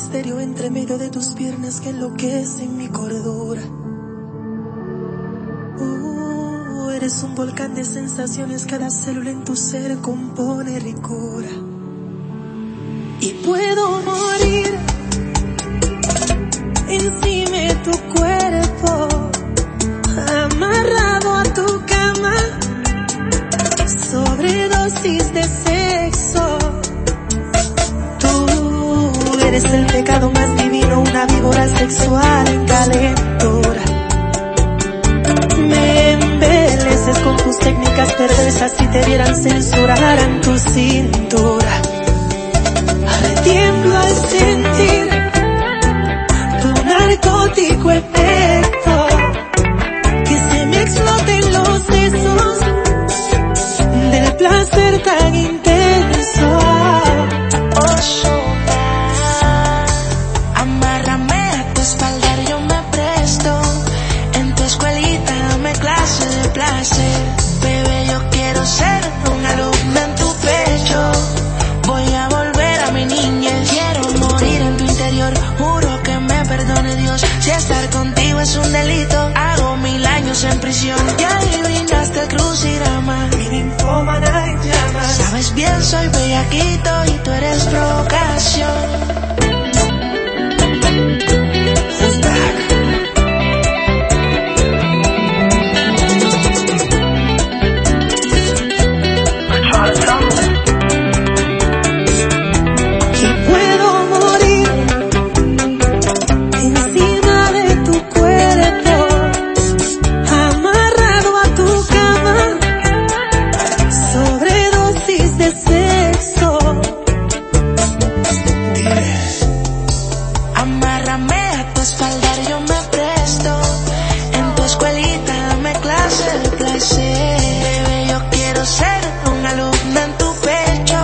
misterio entre medio de tus piernas que enloquece mi cordura. Uh, eres un volcán de sensaciones, cada célula en tu ser compone ricura. Y puedo morir encima de tu cuerpo, amarrado a tu cama, sobredosis de Eres el pecado más divino, una víbora sexual en calentura. Me embeleces con tus técnicas perversas si te vieran censurar en tu cintura. Tiemblo al sentir tu narcótico efecto. Que se me exploten los sesos del placer Bebé, yo quiero ser un alumno en tu pecho. Voy a volver a mi niñez. Quiero morir en tu interior. Juro que me perdone Dios. Si estar contigo es un delito, hago mil años en prisión. Ya adivinaste el crucigrama. Mi ninfómana en llamas. Sabes bien, soy bellaquito y tú eres provocación. Espalda, yo me presto. En tu escuelita dame clase de placer. Bebé, yo quiero ser un alumno en tu pecho.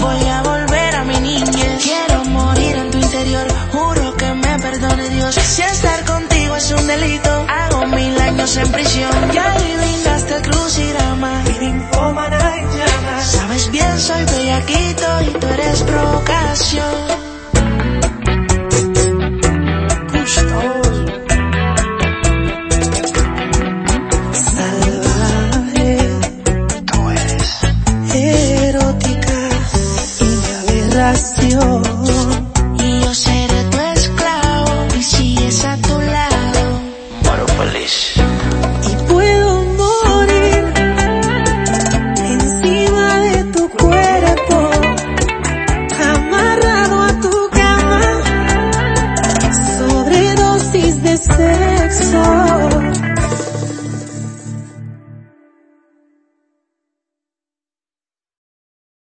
Voy a volver a mi niñez. Quiero morir en tu interior. Juro que me perdone Dios. Si estar contigo es un delito, hago mil años en prisión. Ya adivinaste el crucigrama. Sabes bien, soy bellaquito y tú eres provocación. Aberración.